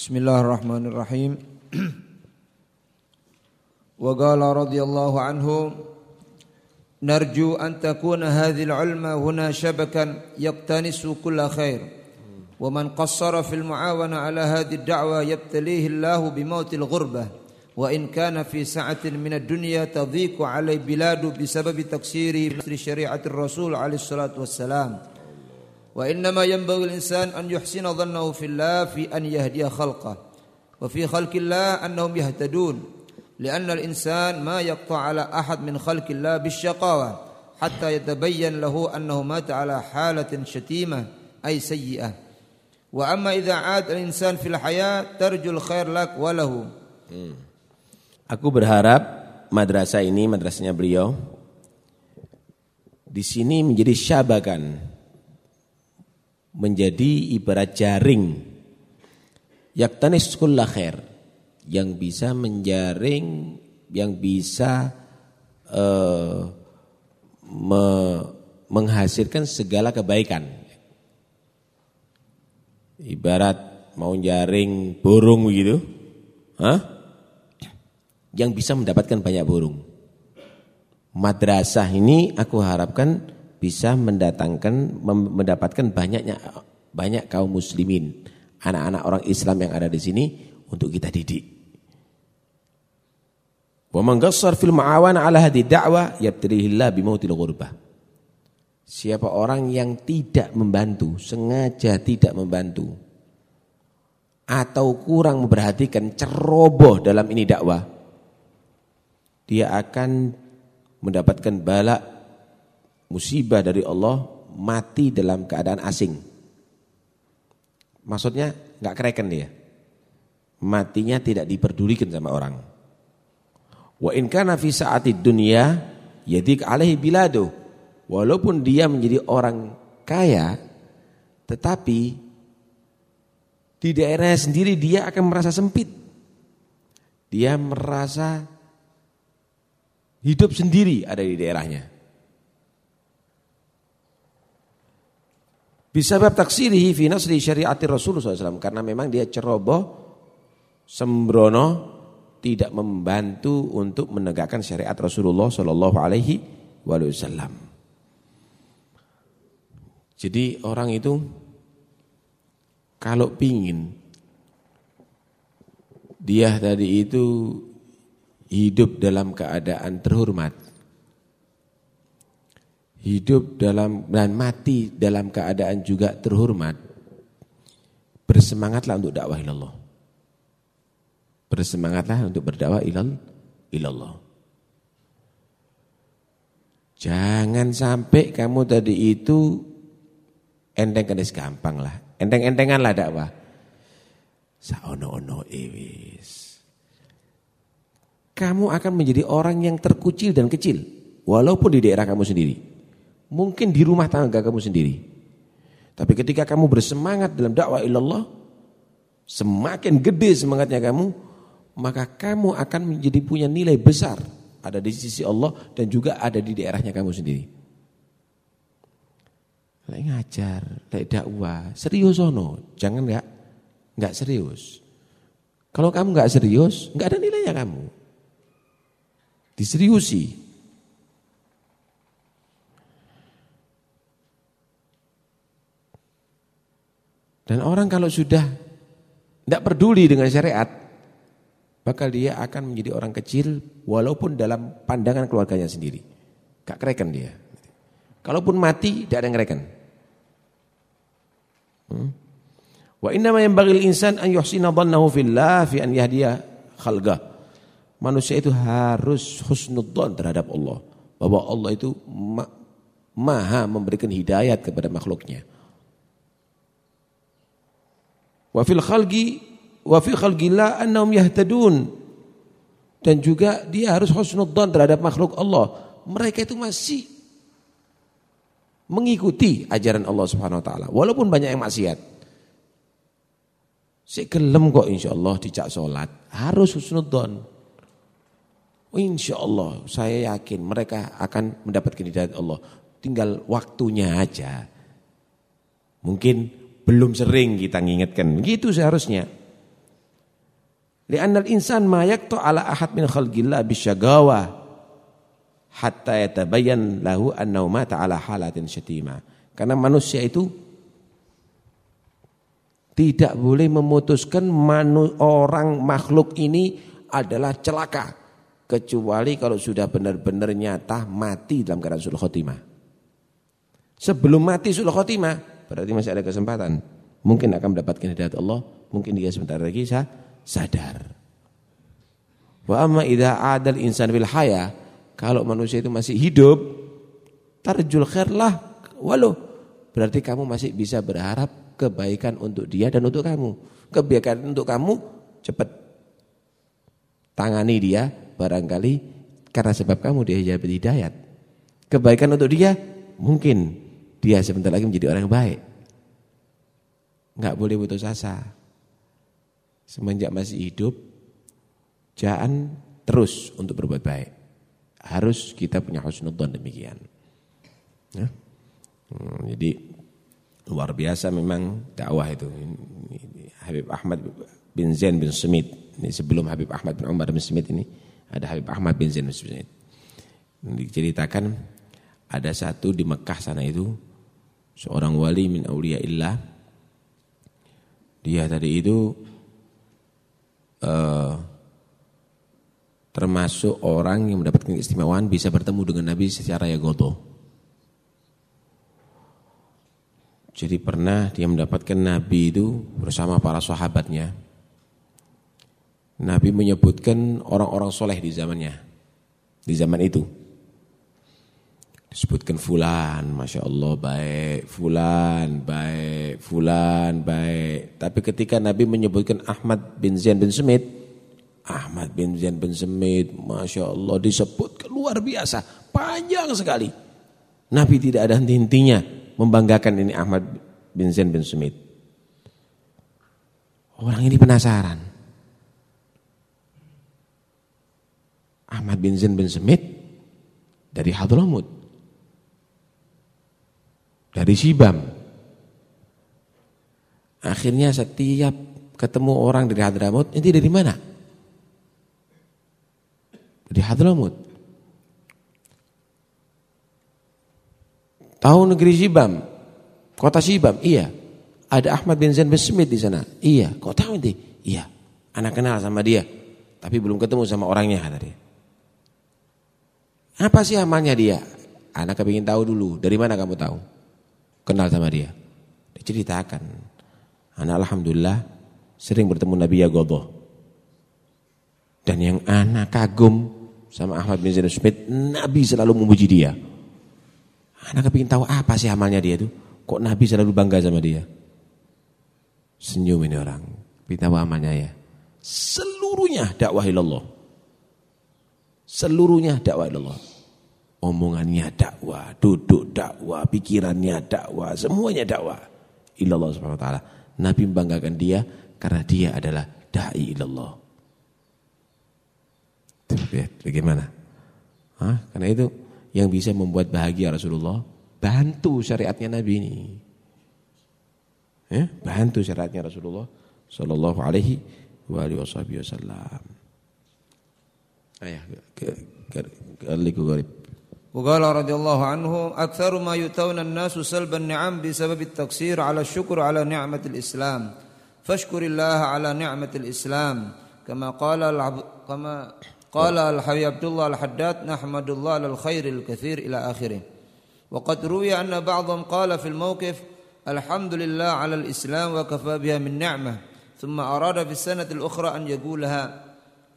Bismillahirrahmanirrahim. Wa qala radhiyallahu anhu narju an takuna hadhihi al-'ilma huna shabakan yaqtanisu kulla khair. ومن قصر في المعاونة على هذه الدعوة يبتليه الله بموت الغربة وإن كان في سعة من الدنيا تضيق عليه بلاده بسبب تقصيره في شريعة الرسول عليه الصلاة والسلام وإنما ينبغي الإنسان أن يحسن ظنه في الله في أن يهدي خلقه وفي خلق الله أنهم يهتدون لأن الإنسان ما يقطع على أحد من خلق الله بالشقاوة حتى يتبين له أنه مات على حالة شتيمة أي سيئة Wa amma idza 'ad al-insan fil hayat tarjul khair lak wa lahu. Hmm. Aku berharap madrasah ini madrasahnya beliau di sini menjadi syabakan menjadi ibarat jaring yaktanis kulla yang bisa menjaring yang bisa uh, me menghasilkan segala kebaikan Ibarat mau jaring burung begitu. Hah? Yang bisa mendapatkan banyak burung. Madrasah ini aku harapkan bisa mendatangkan mendapatkan banyaknya banyak kaum muslimin, anak-anak orang Islam yang ada di sini untuk kita didik. Wa man fil ma'awana 'ala hadhihi bimautil ghurbah. Siapa orang yang tidak membantu, sengaja tidak membantu atau kurang memperhatikan ceroboh dalam ini dakwah, dia akan mendapatkan bala musibah dari Allah mati dalam keadaan asing. Maksudnya nggak kereken dia. Matinya tidak diperdulikan sama orang. Wa in kana fi sa'atid dunya yadik alaihi biladu Walaupun dia menjadi orang kaya, tetapi di daerahnya sendiri dia akan merasa sempit. Dia merasa hidup sendiri ada di daerahnya. Bisa bab taksirihi fi nasri syariati Rasulullah SAW. Karena memang dia ceroboh, sembrono, tidak membantu untuk menegakkan syariat Rasulullah Sallallahu Alaihi Wasallam. Jadi orang itu kalau pingin dia tadi itu hidup dalam keadaan terhormat, hidup dalam dan mati dalam keadaan juga terhormat, bersemangatlah untuk dakwah ilallah. Bersemangatlah untuk berdakwah ilal ilallah. Jangan sampai kamu tadi itu Enteng kan gampang lah. Enteng-entengan lah dakwah. Saono-ono ewis. Kamu akan menjadi orang yang terkucil dan kecil. Walaupun di daerah kamu sendiri. Mungkin di rumah tangga kamu sendiri. Tapi ketika kamu bersemangat dalam dakwah ilallah. Semakin gede semangatnya kamu. Maka kamu akan menjadi punya nilai besar. Ada di sisi Allah dan juga ada di daerahnya kamu sendiri. Lek ngajar, lek dakwah, serius ono, jangan enggak enggak serius. Kalau kamu enggak serius, enggak ada nilainya kamu. Diseriusi. Dan orang kalau sudah tidak peduli dengan syariat, bakal dia akan menjadi orang kecil walaupun dalam pandangan keluarganya sendiri. Gak kereken dia. Kalaupun mati, tidak ada yang kereken. Hmm? Wa inna ma yanbaghil insan an yuhsina dhannahu fillah fi an yahdiya khalqah. Manusia itu harus husnudzon terhadap Allah. Bahwa Allah itu ma maha memberikan hidayat kepada makhluknya. Wa fil khalqi wa fi khalqillah annahum yahtadun. Dan juga dia harus husnudzon terhadap makhluk Allah. Mereka itu masih mengikuti ajaran Allah Subhanahu wa taala walaupun banyak yang maksiat. Si gelem kok insyaallah dicak salat, harus husnudzon. Oh, insyaallah saya yakin mereka akan mendapatkan hidayah Allah. Tinggal waktunya aja. Mungkin belum sering kita ngingetkan. Gitu seharusnya. Li'anna al-insan ma yaqtu ala ahad min khalqillah bisyagawa hatta yatabayyan lahu annahu mata ala halatin syatima. Karena manusia itu tidak boleh memutuskan manu, orang makhluk ini adalah celaka kecuali kalau sudah benar-benar nyata mati dalam keadaan sul khotimah. Sebelum mati sul khotimah berarti masih ada kesempatan. Mungkin akan mendapatkan hidayat Allah, mungkin dia sebentar lagi sadar. Wa amma idza adal insan bil haya, kalau manusia itu masih hidup, tarjul khair lah walau berarti kamu masih bisa berharap kebaikan untuk dia dan untuk kamu. Kebaikan untuk kamu cepat tangani dia barangkali karena sebab kamu dia jadi hidayat. Kebaikan untuk dia mungkin dia sebentar lagi menjadi orang baik. Enggak boleh putus asa. Semenjak masih hidup, jangan terus untuk berbuat baik. Harus kita punya husnudzon demikian. Ya. Hmm, jadi luar biasa memang dakwah itu. Habib Ahmad bin Zain bin Semit. Ini sebelum Habib Ahmad bin Umar bin Semit ini ada Habib Ahmad bin Zain bin Semit. Diceritakan ada satu di Mekah sana itu seorang wali min auliya illah. Dia tadi itu uh, termasuk orang yang mendapatkan keistimewaan bisa bertemu dengan Nabi secara yagoto. Jadi pernah dia mendapatkan Nabi itu bersama para sahabatnya. Nabi menyebutkan orang-orang soleh di zamannya, di zaman itu. Disebutkan fulan, Masya Allah baik, fulan baik, fulan baik. Tapi ketika Nabi menyebutkan Ahmad bin Zain bin Semit, Ahmad bin Zain bin Semit, Masya Allah disebut luar biasa, panjang sekali. Nabi tidak ada henti-hentinya membanggakan ini Ahmad bin Zain bin Semit. Orang ini penasaran. Ahmad bin Zain bin Semit dari Hadramut dari Sibam. Akhirnya setiap ketemu orang dari Hadramut, ini dari mana? Dari Hadramut. Tahu negeri Sibam, kota Sibam, iya. Ada Ahmad bin Zain bin Smith di sana, iya. Kok tahu ini? Iya. Anak kenal sama dia, tapi belum ketemu sama orangnya tadi. Apa sih amalnya dia? Anak kepingin tahu dulu, dari mana kamu tahu? Kenal sama dia. Diceritakan. Anak Alhamdulillah sering bertemu Nabi Yagoboh. Dan yang anak kagum sama Ahmad bin Zainal Smith, Nabi selalu memuji dia. Anak kepingin tahu apa sih amalnya dia itu. Kok Nabi selalu bangga sama dia. Senyum ini orang. Kita amalnya ya. Seluruhnya dakwah ilallah. Seluruhnya dakwah ilallah. Omongannya dakwah, duduk dakwah, pikirannya dakwah, semuanya dakwah. Ilallah subhanahu wa ta'ala. Nabi membanggakan dia karena dia adalah da'i ilallah. Bagaimana? Hah? Karena itu yang bisa membuat bahagia Rasulullah, bantu syariatnya Nabi ini. Ya, bantu syariatnya Rasulullah sallallahu alaihi wa alihi wasallam. Ayah, ke, ke, ke, ke, وقال رضي الله عنه أكثر ما يؤتون الناس سلب النعم بسبب التقصير على الشكر على نعمة الإسلام. فاشكر الله على نعمة الإسلام. كما قال كما قال الحبيب عبد الله الحداد نحمد الله على الخير الكثير إلى آخره. وقد روي أن بعضهم قال في الموقف الحمد لله على الإسلام وكفى بها من نعمة. ثم أراد في السنة الأخرى أن يقولها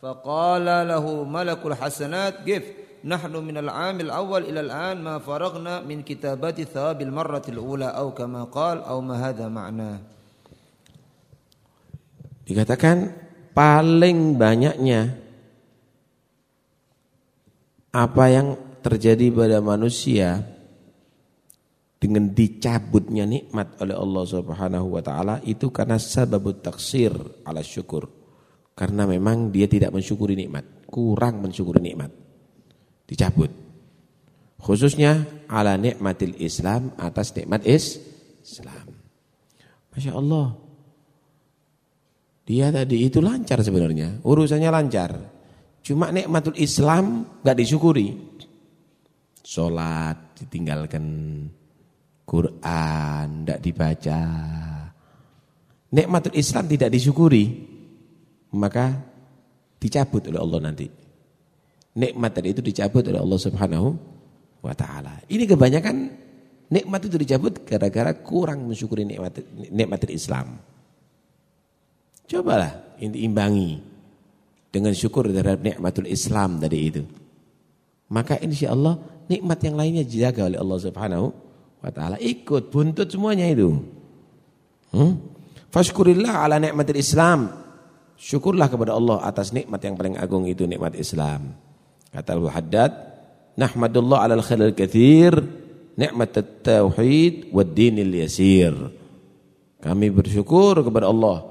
فقال له ملك الحسنات قف nahnu minal amil awal ilal an ma faragna min kitabati thawabil marratil ula au kama qal au ma hadha ma'na dikatakan paling banyaknya apa yang terjadi pada manusia dengan dicabutnya nikmat oleh Allah Subhanahu wa taala itu karena sababut taksir ala syukur. Karena memang dia tidak mensyukuri nikmat, kurang mensyukuri nikmat dicabut. Khususnya ala nikmatil Islam atas nikmat is Islam. Masya Allah. Dia tadi itu lancar sebenarnya, urusannya lancar. Cuma nikmatul Islam gak disyukuri. Sholat ditinggalkan, Quran tidak dibaca. Nikmatul Islam tidak disyukuri, maka dicabut oleh Allah nanti. Nikmat tadi itu dicabut oleh Allah Subhanahu wa taala. Ini kebanyakan nikmat itu dicabut gara-gara kurang mensyukuri nikmat nikmat Islam. Cobalah imbangi dengan syukur terhadap nikmatul Islam tadi itu. Maka insya Allah nikmat yang lainnya dijaga oleh Allah Subhanahu wa taala. Ikut buntut semuanya itu. Hmm? Ala nikmatil Islam. Syukurlah kepada Allah atas nikmat yang paling agung itu nikmat Islam. Kata Abu Haddad, nahmadullah ala al-khairil kathir, nikmat tauhid wa dinil yasir. Kami bersyukur kepada Allah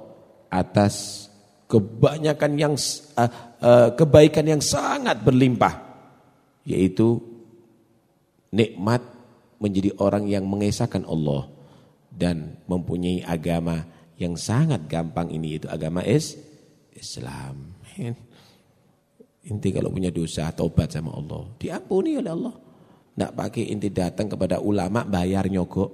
atas kebanyakan yang uh, uh, kebaikan yang sangat berlimpah yaitu nikmat menjadi orang yang mengesahkan Allah dan mempunyai agama yang sangat gampang ini itu agama is Islam. Inti kalau punya dosa taubat sama Allah, diampuni oleh Allah. Tidak pakai inti datang kepada ulama bayar nyogok.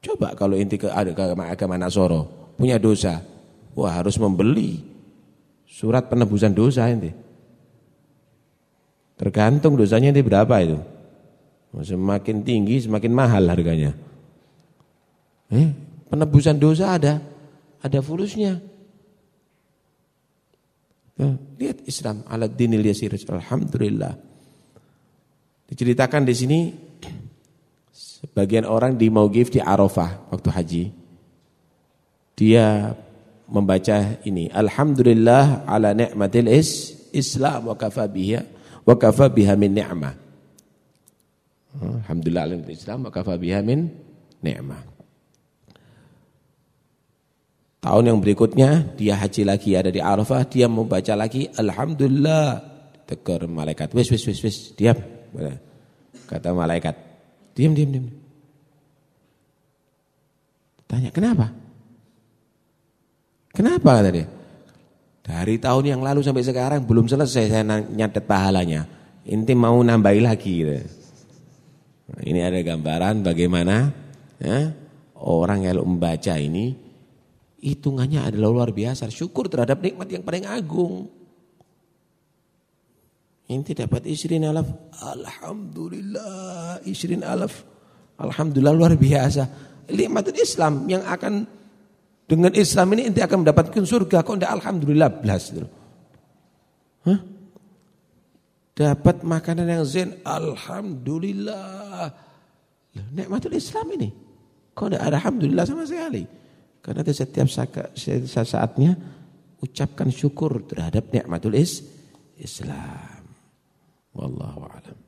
Coba kalau inti ke agama, agama Nasoro, punya dosa, wah harus membeli surat penebusan dosa ini. Tergantung dosanya ini berapa itu. Semakin tinggi semakin mahal harganya. Eh, penebusan dosa ada, ada fulusnya. Nah, lihat Islam alat dinil yasir. Alhamdulillah. Diceritakan di sini sebagian orang di Maugif di Arafah waktu haji dia membaca ini alhamdulillah ala ni'matil is islam wa kafa biha wa kafa biha min ni'mah alhamdulillah ala islam wa kafa biha min ni'mah tahun yang berikutnya dia haji lagi ada di Arafah dia membaca lagi alhamdulillah tegur malaikat wis wis wis wis diam kata malaikat diam diam diam tanya kenapa Kenapa kata? Dari tahun yang lalu sampai sekarang belum selesai saya nyatet pahalanya. Inti mau nambahi lagi gitu. Nah, ini ada gambaran bagaimana ya, orang yang membaca ini hitungannya adalah luar biasa. Syukur terhadap nikmat yang paling agung. Inti dapat isrin alaf. Alhamdulillah isrin alaf. Alhamdulillah luar biasa. Nikmat Islam yang akan dengan Islam ini ente akan mendapatkan surga. Kok enggak alhamdulillah belas gitu. Hah? Dapat makanan yang zen, alhamdulillah. Nikmatul Islam ini. Kok ada alhamdulillah sama sekali. Karena di setiap saatnya ucapkan syukur terhadap nikmatul Islam. Wallahu a'lam.